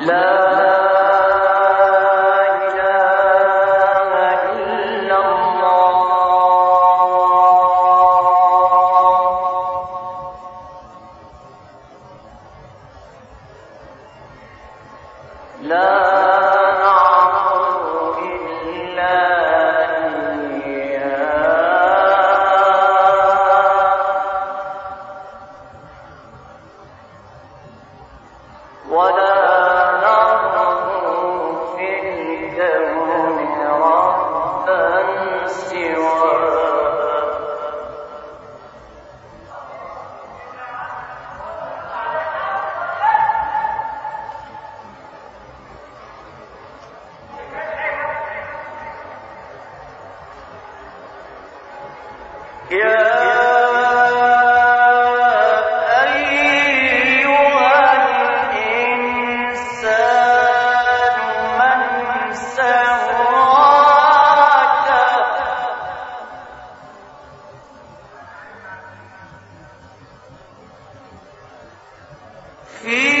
لا Y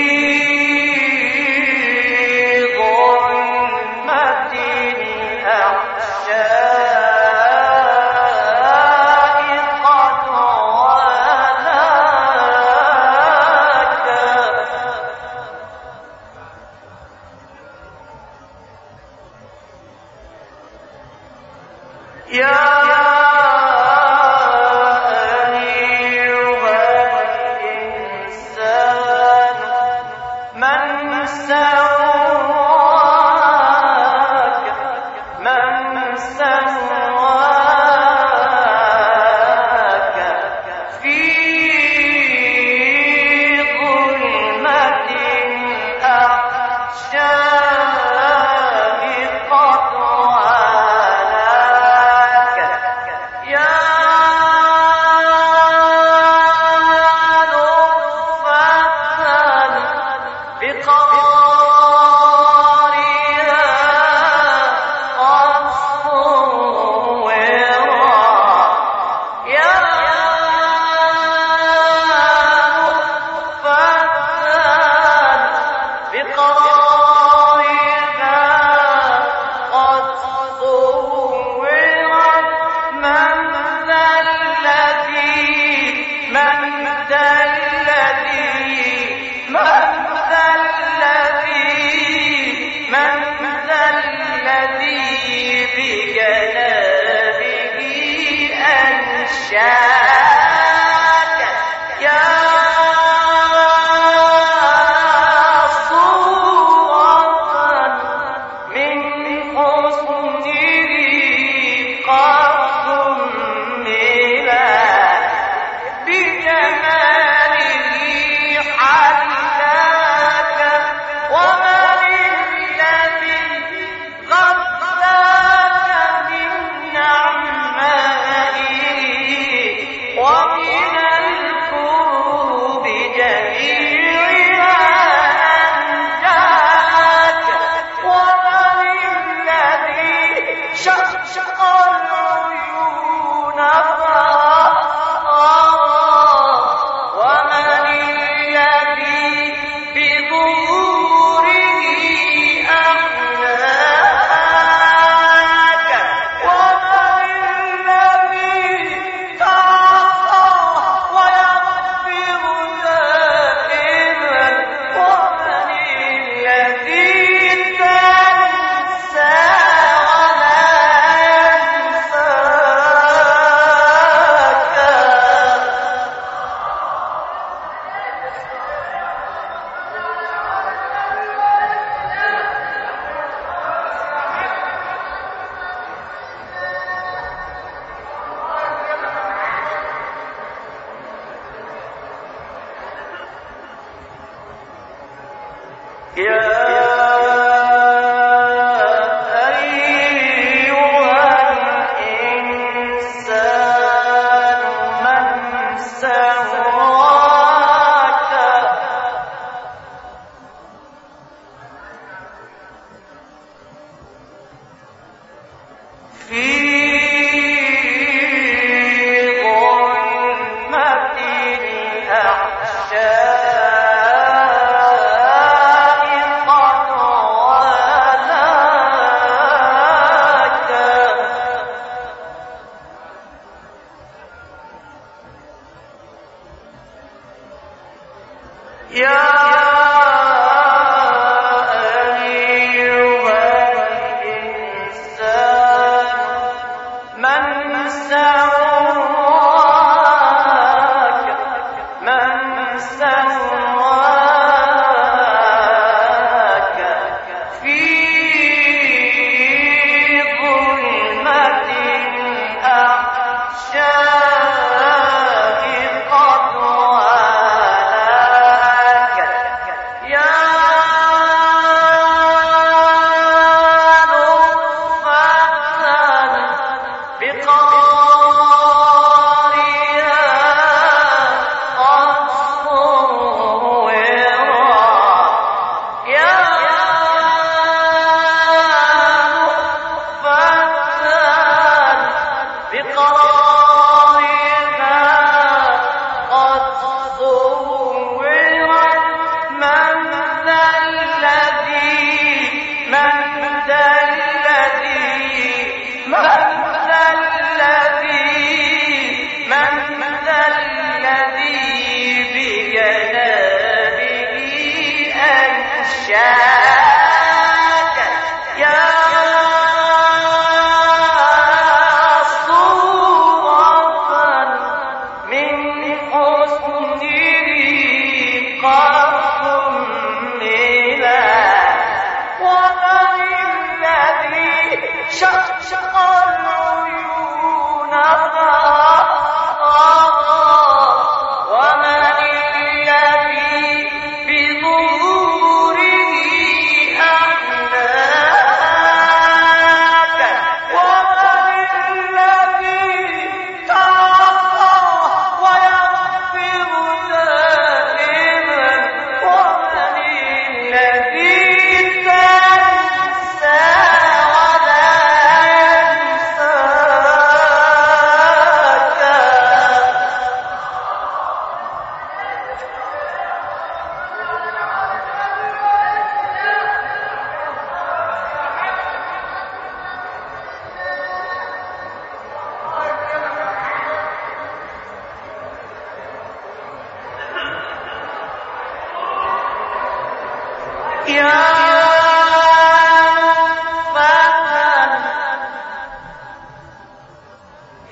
Mm.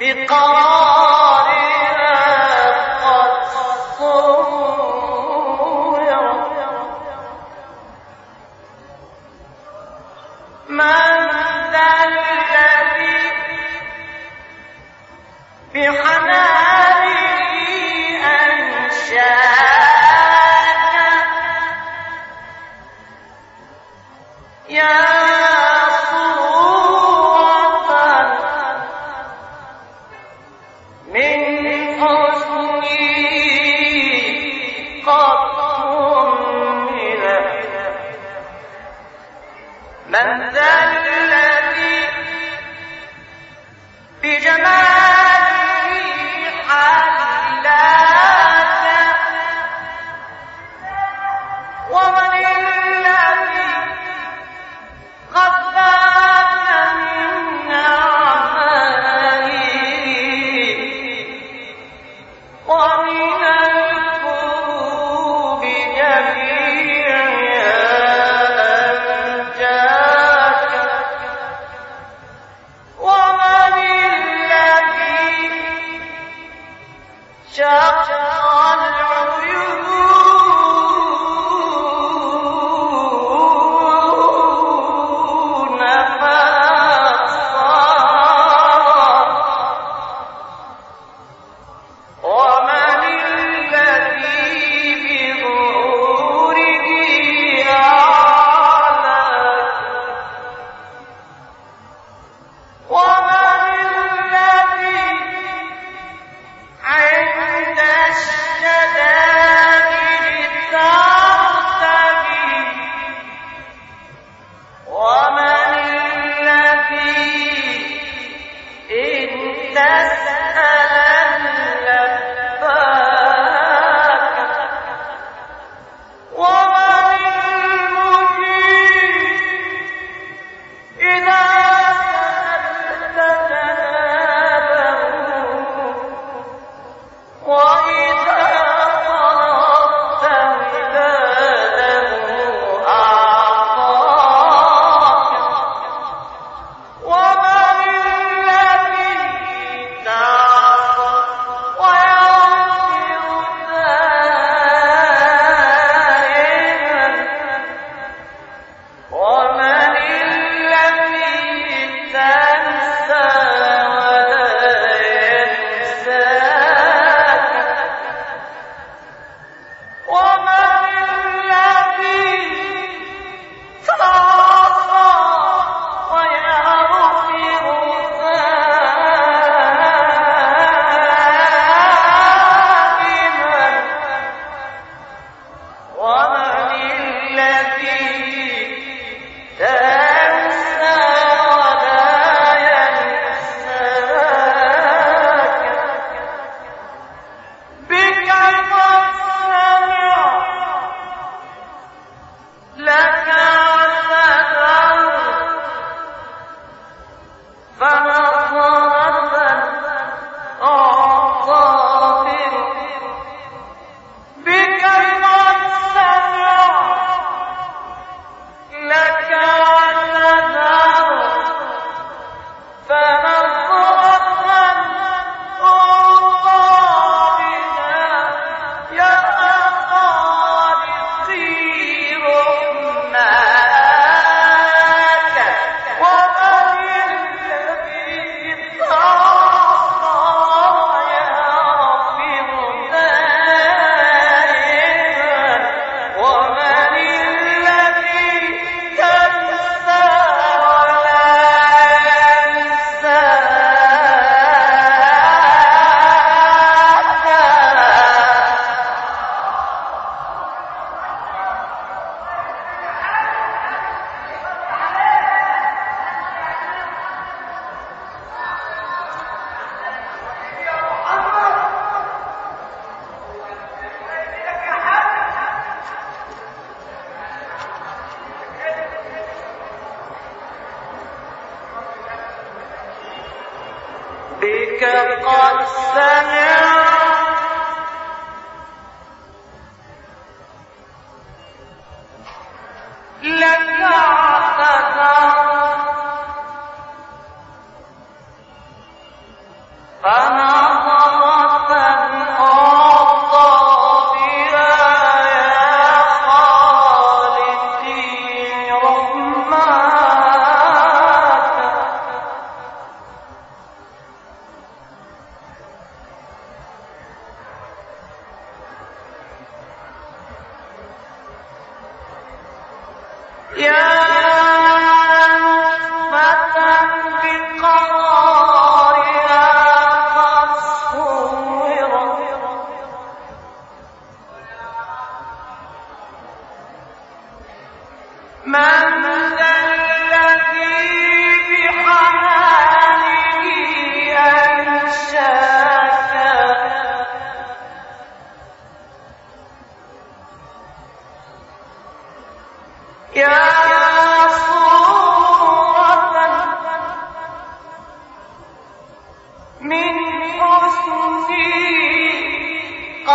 بقرار شق العيون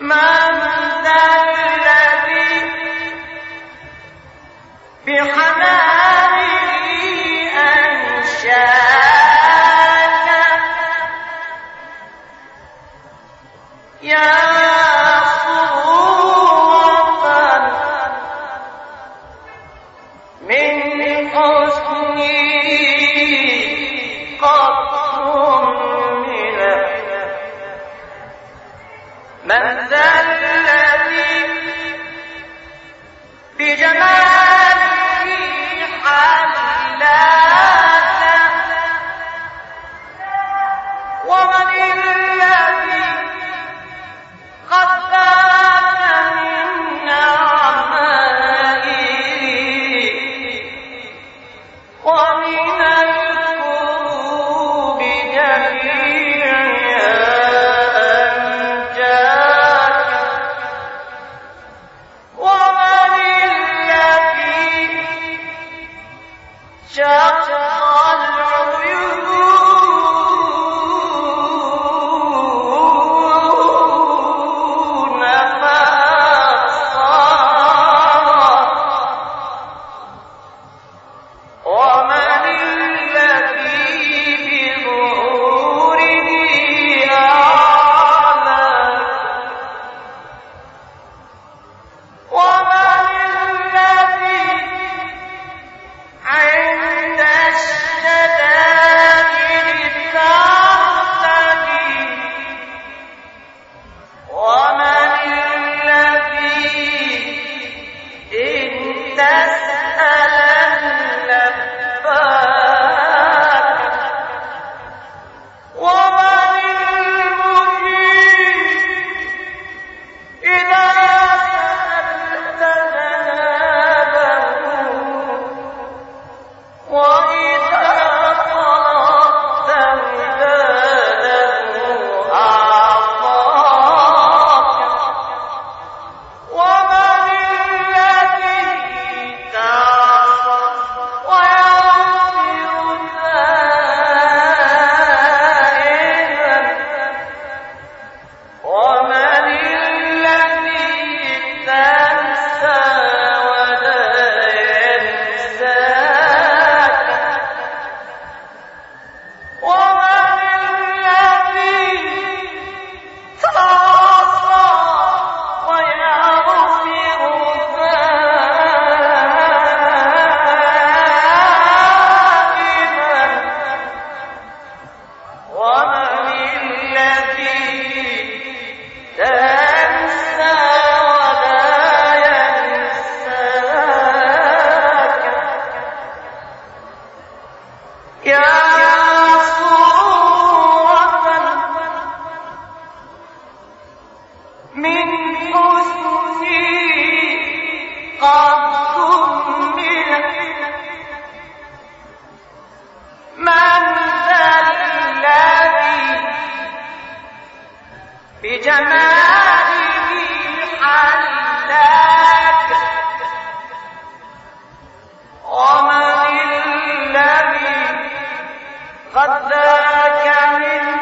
قد فات من نعمه Yeah. سبحان